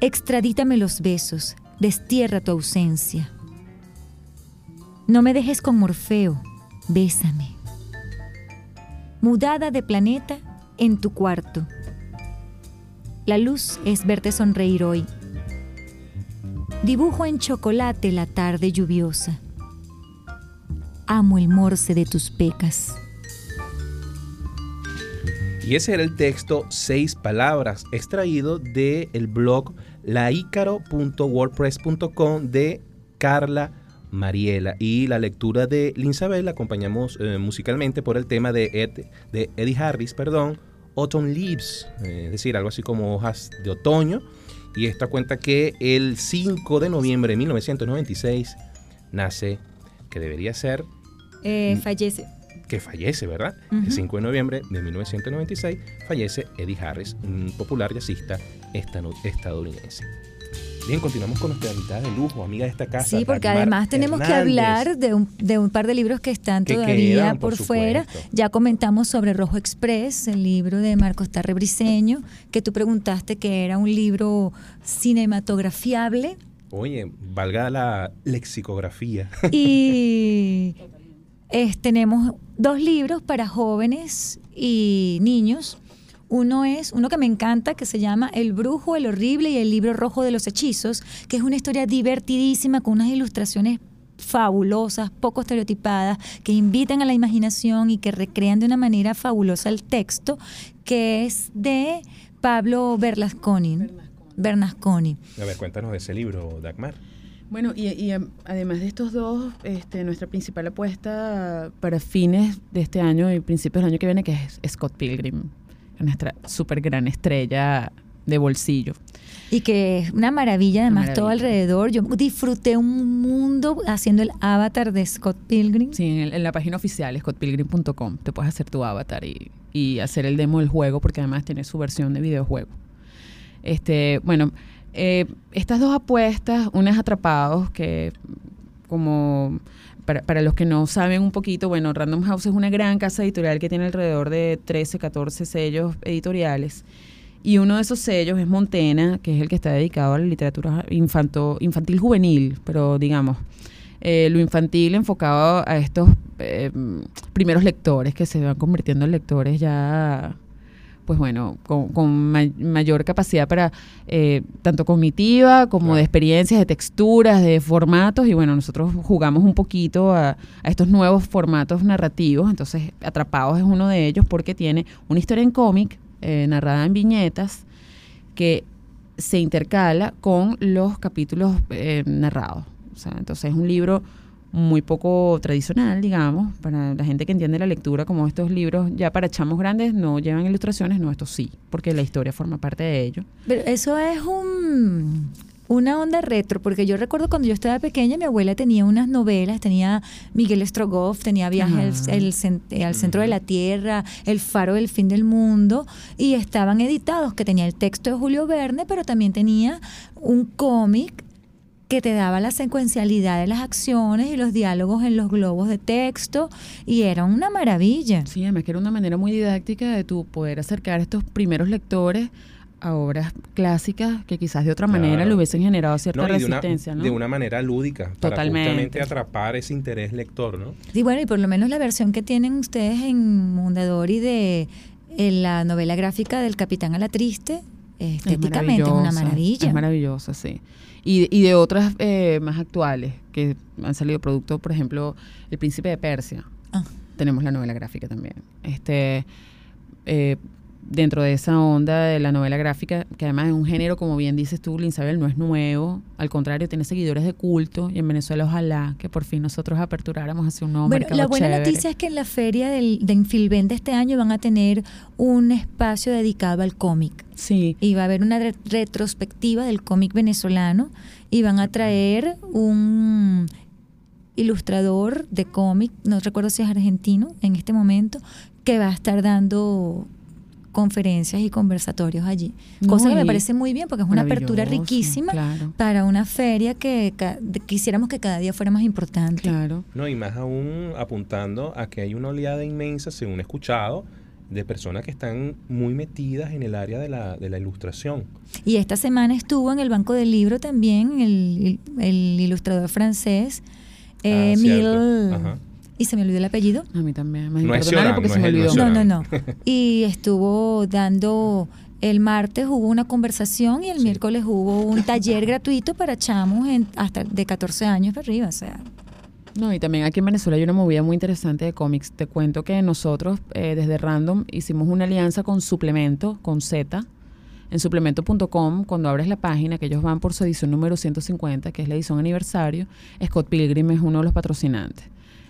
Extradítame los besos, destierra tu ausencia. No me dejes con Morfeo, bésame. Mudada de planeta en tu cuarto. La luz es verte sonreír hoy. Dibujo en chocolate la tarde lluviosa. Amo el morse de tus pecas. Y ese era el texto Seis Palabras, extraído del blog laicaro.wordpress.com de Carla Mariela. Y la lectura de Linsabel la acompañamos eh, musicalmente por el tema de, Ed- de Eddie Harris, perdón, Autumn Leaves, eh, es decir, algo así como hojas de otoño. Y esta cuenta que el 5 de noviembre de 1996 nace, que debería ser Eh, fallece. que fallece, ¿verdad? El 5 de noviembre de 1996 fallece Eddie Harris, un popular jazzista estadounidense. Bien, continuamos con nuestra invitada de lujo, amiga de esta casa. Sí, porque Dagmar además tenemos que hablar de un, de un par de libros que están Que todavía quedan, por, por fuera. Ya comentamos sobre Rojo Express, el libro de Marcos Tarre Briceño, que tú preguntaste que era un libro cinematografiable. Oye, valga la lexicografía. Y es- tenemos dos libros para jóvenes y niños. Uno es uno que me encanta, que se llama El Brujo, el Horrible y el Libro Rojo de los Hechizos, que es una historia divertidísima con unas ilustraciones fabulosas, poco estereotipadas, que invitan a la imaginación y que recrean de una manera fabulosa el texto, que es de Pablo Berlasconi. Bernasconi. A ver, cuéntanos de ese libro, Dagmar. Bueno, y, y, em, además de estos dos, este, nuestra principal apuesta para fines de este año y principios del año que viene, que es Scott Pilgrim, nuestra súper gran estrella de bolsillo. Y que es una maravilla, además, Una todo alrededor. Yo disfruté un mundo haciendo el avatar de Scott Pilgrim. Sí, en, el- en la página oficial, scottpilgrim.com, te puedes hacer tu avatar y, y hacer el demo del juego, porque además tiene su versión de videojuego. Este, bueno, eh, estas dos apuestas, unas atrapados, que como para, para los que no saben un poquito, bueno, Random House es una gran casa editorial que tiene alrededor de 13, 14 sellos editoriales. Y uno de esos sellos es Montena, que es el que está dedicado a la literatura infanto, infantil juvenil, pero digamos, eh, lo infantil enfocado a estos eh, primeros lectores que se van convirtiendo en lectores ya, pues bueno, con, con ma- mayor capacidad para, eh, tanto cognitiva como Claro. de experiencias, de texturas, de formatos. Y bueno, nosotros jugamos un poquito a, a estos nuevos formatos narrativos. Entonces, Atrapados es uno de ellos porque tiene una historia en cómic eh, narrada en viñetas que se intercala con los capítulos eh, narrados. O sea, entonces es un libro muy poco tradicional, digamos, para la gente que entiende la lectura, como estos libros ya para chamos grandes no llevan ilustraciones, no, estos sí, porque la historia forma parte de ello. Pero eso es un, una onda retro, porque yo recuerdo cuando yo estaba pequeña, mi abuela tenía unas novelas, tenía Miguel Strogoff, tenía Viaje al, el cen- eh, al centro de la Tierra, El faro del fin del mundo, y estaban editados, que tenía el texto de Julio Verne, pero también tenía un cómic que te daba la secuencialidad de las acciones y los diálogos en los globos de texto, y era una maravilla. Sí, además que era una manera muy didáctica de tu poder acercar a estos primeros lectores a obras clásicas que quizás de otra manera Claro. le hubiesen generado cierta No, y de una, resistencia, ¿no? de una manera lúdica, para Totalmente. justamente atrapar ese interés lector, ¿no? Sí, bueno, y por lo menos la versión que tienen ustedes en Mondadori de eh, la novela gráfica del Capitán a la Triste, estéticamente es, una maravillosa, maravilla. Es maravillosa, sí. Y, y de otras eh, más actuales que han salido producto, por ejemplo, El Príncipe de Persia. Ah. Tenemos la novela gráfica también. Este, eh, dentro de esa onda de la novela gráfica, que además es un género, como bien dices tú, Linsabel, no es nuevo. Al contrario, tiene seguidores de culto. Y en Venezuela, ojalá que por fin nosotros aperturáramos hacia un nuevo Bueno, mercado la buena chévere. noticia es que en la feria del, de Infilven de este año van a tener un espacio dedicado al cómic. Sí, Y va a haber una re- retrospectiva del cómic venezolano y van a traer un ilustrador de cómic, no recuerdo si es argentino en este momento, que va a estar dando conferencias y conversatorios allí. No, Cosa que me parece muy bien porque es una apertura riquísima Claro, para una feria que quisiéramos que cada día fuera más importante. claro. No, y más aún apuntando a que hay una oleada inmensa, según he escuchado, de personas que están muy metidas en el área de la, de la ilustración. Y esta semana estuvo en el Banco del Libro también el, el ilustrador francés, eh, Ah, Ajá. y se me olvidó el apellido. A mí también. Me No es porque no se es me olvidó. No, no, no. Y estuvo dando, el martes hubo una conversación y el Sí. miércoles hubo un taller gratuito para chamos en, hasta de 14 años para arriba. O sea, No, y también aquí en Venezuela hay una movida muy interesante de cómics. Te cuento que nosotros eh, desde Random hicimos una alianza con Suplemento, con Z. En suplemento.com, cuando abres la página, que ellos van por su edición número 150, que es la edición aniversario, Scott Pilgrim es uno de los patrocinantes.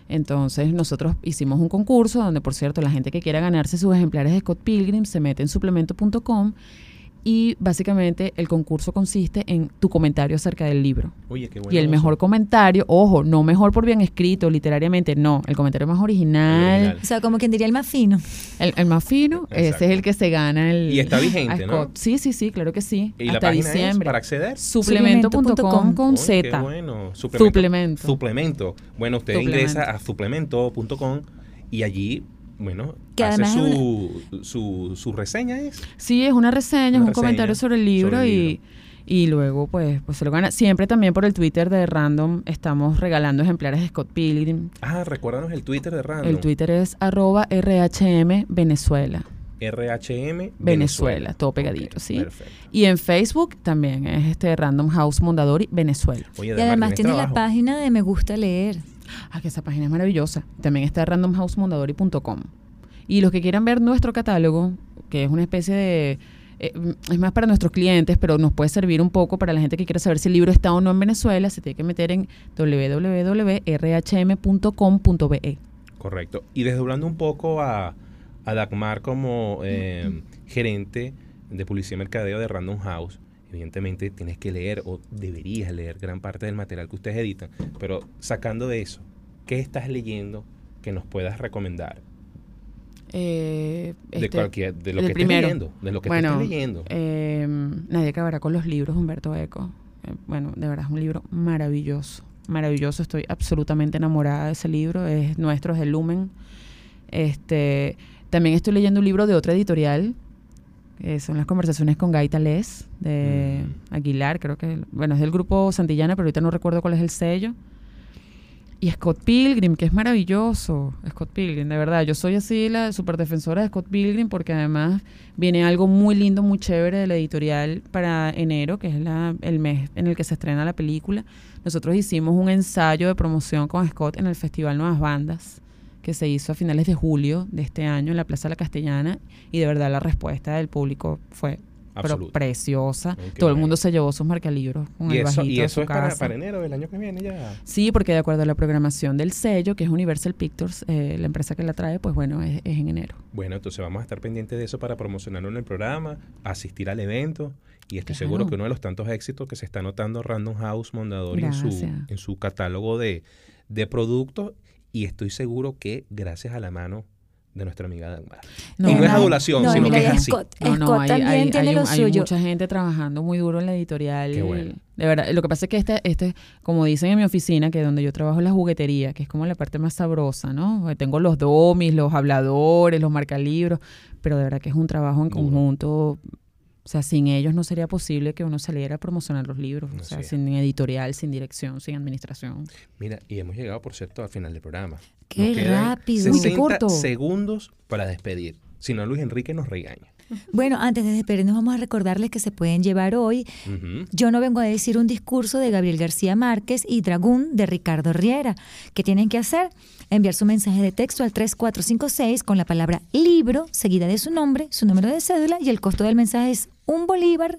Entonces nosotros hicimos un concurso donde, por cierto, la gente que quiera ganarse sus ejemplares de Scott Pilgrim se mete en suplemento.com y básicamente el concurso consiste en tu comentario acerca del libro. Oye, qué bueno. Y el eso. mejor comentario, ojo, no mejor por bien escrito literariamente, no, el comentario más original, Original. o sea, como quien diría el más fino. El, el más fino, Exacto. ese es el que se gana el... Y está vigente, ¿no? Sí, sí, sí, claro que sí. ¿Y la Hasta es diciembre. para acceder? Suplemento.com con Oye, Z. Qué bueno. Suplemento. Suplemento. Bueno, usted Suplemento. ingresa a suplemento.com y allí, bueno, Que hace además su, su, su reseña, ¿es? Sí, es una reseña, Una es un comentario sobre el libro sobre el y, libro. y luego pues, pues se lo gana. Siempre también por el Twitter de Random estamos regalando ejemplares de Scott Pilgrim. Ah, recuérdanos el Twitter de Random. El Twitter es arroba RHM Venezuela. RHM Venezuela, todo pegadito, ¿sí? Perfecto. Y en Facebook también es este Random House Mondadori Venezuela. Oye, Y además tienes la página de Me Gusta Leer. Ah, que esa página es maravillosa. También está randomhousemondadori.com. Y los que quieran ver nuestro catálogo, que es una especie de eh, es más para nuestros clientes, pero nos puede servir un poco para la gente que quiere saber si el libro está o no en Venezuela, se tiene que meter en www.rhm.com.be. Correcto. Y desdoblando un poco a, a Dagmar como eh, gerente de publicidad y mercadeo de Random House, evidentemente tienes que leer o deberías leer gran parte del material que ustedes editan, pero sacando de eso, ¿qué estás leyendo que nos puedas recomendar? Eh, de este, cualquier, de lo que primero. estés leyendo, de lo que bueno, estés leyendo. eh, Nadie acabará con los libros Humberto Eco. Eh, bueno, de verdad es un libro maravilloso, maravilloso. Estoy absolutamente enamorada de ese libro. Es nuestro, es de Lumen. Este, también estoy leyendo un libro de otra editorial. Que son las conversaciones con Gaita Les de Mm. Aguilar, creo que, bueno, es del grupo Santillana, pero ahorita no recuerdo cuál es el sello. Y Scott Pilgrim, que es maravilloso. Scott Pilgrim, de verdad. Yo soy así la super defensora de Scott Pilgrim porque además viene algo muy lindo, muy chévere de la editorial para enero, que es la, el mes en el que se estrena la película. Nosotros hicimos un ensayo de promoción con Scott en el Festival Nuevas Bandas, que se hizo a finales de julio de este año en la Plaza de la Castellana. Y de verdad la respuesta del público fue pero preciosa. Todo el mundo se llevó sus marcalibros con Y el eso, bajito y de eso su es para, casa. para enero del año que viene ya. Sí, porque de acuerdo a la programación del sello, que es Universal Pictures, eh, la empresa que la trae, pues bueno, es, es en enero. Bueno, entonces vamos a estar pendientes de eso para promocionarlo en el programa, asistir al evento y estoy Claro. seguro que uno de los tantos éxitos que se está notando Random House Mondadori en su, en su catálogo de, de productos y estoy seguro que gracias a la mano de nuestra amiga Dagmar. No, y no es adulación, no, sino mira, que es así. Scott, No, no, Scott hay, también hay- tiene hay lo hay suyo. mucha gente trabajando muy duro en la editorial. Qué bueno. De verdad, lo que pasa es que este, este, como dicen en mi oficina, que donde yo trabajo es la juguetería, que es como la parte más sabrosa, ¿no? Tengo los domis, los habladores, los marcalibros, pero de verdad que es un trabajo en Duro. conjunto. O sea, sin ellos no sería posible que uno saliera a promocionar los libros. O sea, sin editorial, sin dirección, sin administración. Mira, y hemos llegado, por cierto, al final del programa. Qué Nos rápido. Uy, qué 60 corto. segundos para despedir. Si no, Luis Enrique nos regaña. Bueno, antes de despedirnos, vamos a recordarles que se pueden llevar hoy. Yo no vengo a decir un discurso de Gabriel García Márquez y Dragún de Ricardo Riera. ¿Qué tienen que hacer? Enviar su mensaje de texto al 3456 con la palabra libro, seguida de su nombre, su número de cédula y el costo del mensaje es un bolívar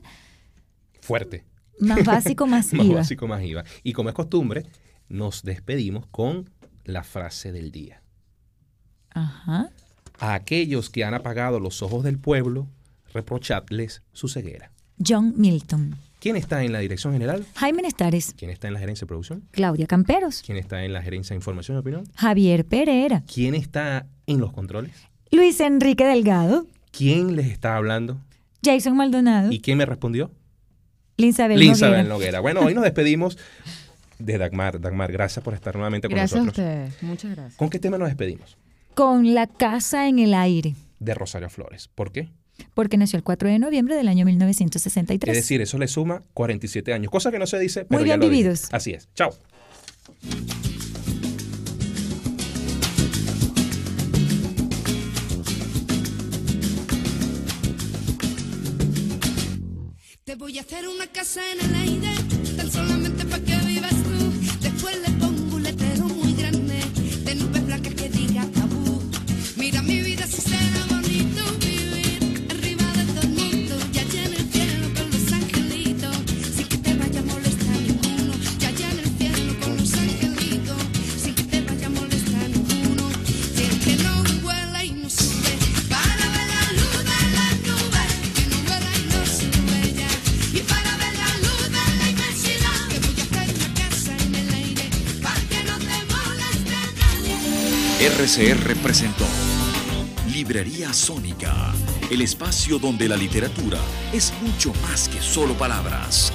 Fuerte. más básico, más más IVA. básico, más IVA. Y como es costumbre, nos despedimos con la frase del día. Ajá. A aquellos que han apagado los ojos del pueblo, reprochadles su ceguera. John Milton. ¿Quién está en la dirección general? Jaime Nestares. ¿Quién está en la gerencia de producción? Claudia Camperos. ¿Quién está en la gerencia de información y opinión? Javier Pereira. ¿Quién está en los controles? Luis Enrique Delgado. ¿Quién les está hablando? Jason Maldonado. ¿Y quién me respondió? Linsabel Linsabel Noguera. Noguera. Bueno, hoy nos despedimos de Dagmar. Dagmar, gracias por estar nuevamente con Gracias a nosotros. ustedes. Muchas gracias. ¿Con qué tema nos despedimos? Con la casa en el aire. De Rosario Flores. ¿Por qué? Porque nació el 4 de noviembre del año 1963. Es decir, eso le suma 47 años, cosa que no se dice, pero Muy ya bien dije. vividos. Así es. Chao. Te voy a hacer una casa en el aire, RCR presentó Librería Sónica, el espacio donde la literatura es mucho más que solo palabras.